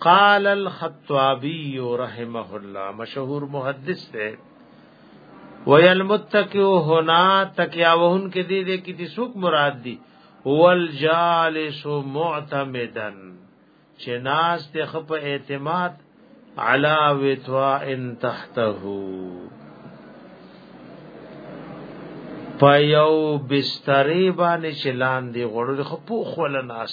قال الخطابي رحمه الله مشهور محدث ده ويل متکئو هنا تکیا وهن کې دې دې کې دې سوق مراد دي والجالس معتمدا چې ناس ته خپ اعتماد علا وتوا ان تحته پيو بسترې باندې چلان دي غړو خپو خول ناس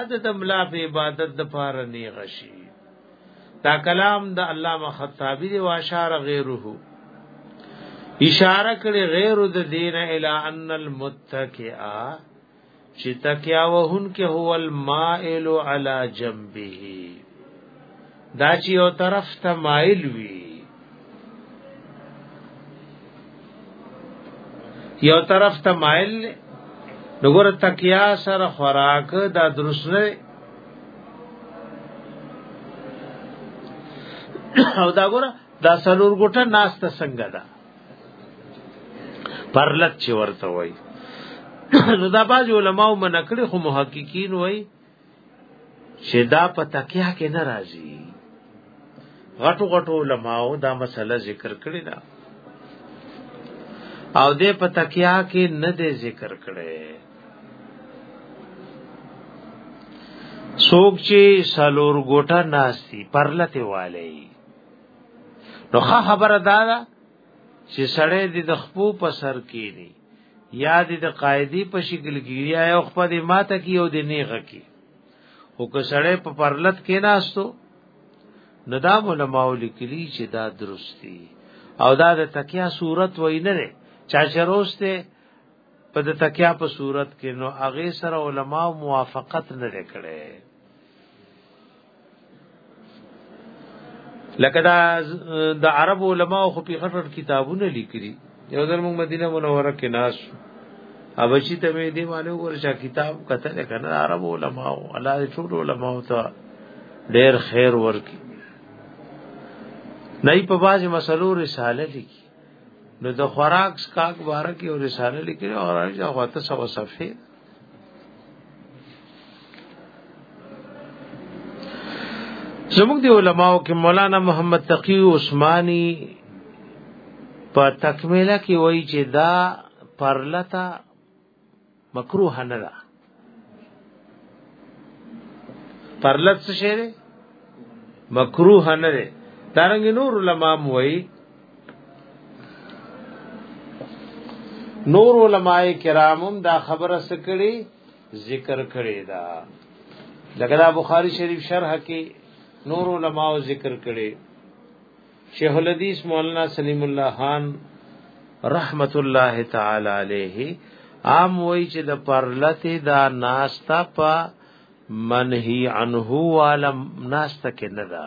اته د ملا په عبادت د پاره نه غشي دا کلام د علامه خطابی دی واشار غیره اشاره کړي غیر د دین الی ان المتکئا چې تکیا وهن کې هو المائل علی جنبه دا چې یو طرف ته مایل وي یو طرف ته مایل نګور تکیا سره خوراک دا درست نه او دا ګور دا سلور ګټه ناشته څنګه ده پرلت چې ورته وای نو دا باج علماء منکړي خو محققین وای چې دا په تکیه کې نه راځي غټو غټو علماو دا مسله ذکر کړی دا او دې په تکیه کې نه دې ذکر کړي څوک چې سالور ګوټه ناشتي پرلته والي نو خبره دا ده چې سړی د خپو په سر کې دی یا دې د قاعدی په شکل کې یا یو خپل ماته کې او دې نیغه کې او که سړی په پرلت کې ناستو نو دا علماء لیکلی چې دا درستی او دا د تکیا صورت وای نه ده چا چروسته په د تکیا په صورت کې نو هغه سره علما موافقت نه کړي لکه دا د عرب علماء خو په خټر کتابونه لیکلي یو ځل موږ مدینه منوره کې ناس ابچی ته مې دی والو ورشا کتاب کتل کنه عرب علماء الله دې ټول علماء ته ډېر خیر ورکي نه په باج مسلو رساله لیکي نو د خوراک سکاک بارک یو رساله لیکي او راځي هغه ته سو صفحه زموږ دی علماو کې مولانا محمد تقی عثماني په تکمیله کې وایي چې دا پرلتا مکروه نه ده پرلت څه شی مکروه نه ده دارنګ نور علماء وایي نور علماء کرامم دا خبره سکړي ذکر کړي دا لکه دا بخاری شریف شرح کې نور علماء ذکر کړي شیخ الحدیث مولانا سلیم الله خان رحمت الله تعالی علیه عام وای چې د پرلته دا ناستا په منهی عنه عالم ناستا کې نه ده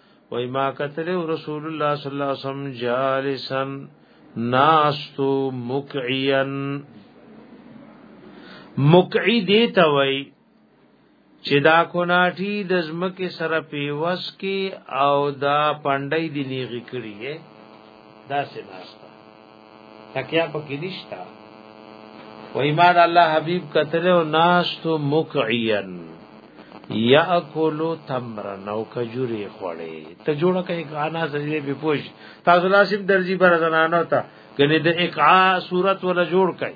وای ما قتل رسول الله صلی الله علیه وسلم جالسا ناستو مکعیا مکعی دی ته وای چې دا کوناټی د زمکه سره پیوس کی او دا پندای دی نیغی کړی دا سه ناشته تکیا پکې نشتا و ایمان الله حبیب کتل او ناشتو مکعین یاکل تمر نو کجوري خوړې ته جوړه کې غانا سجې به پوش تاسو لاسب درځي پر زنانو ته کني د اقعا صورت ولا جوړ کړي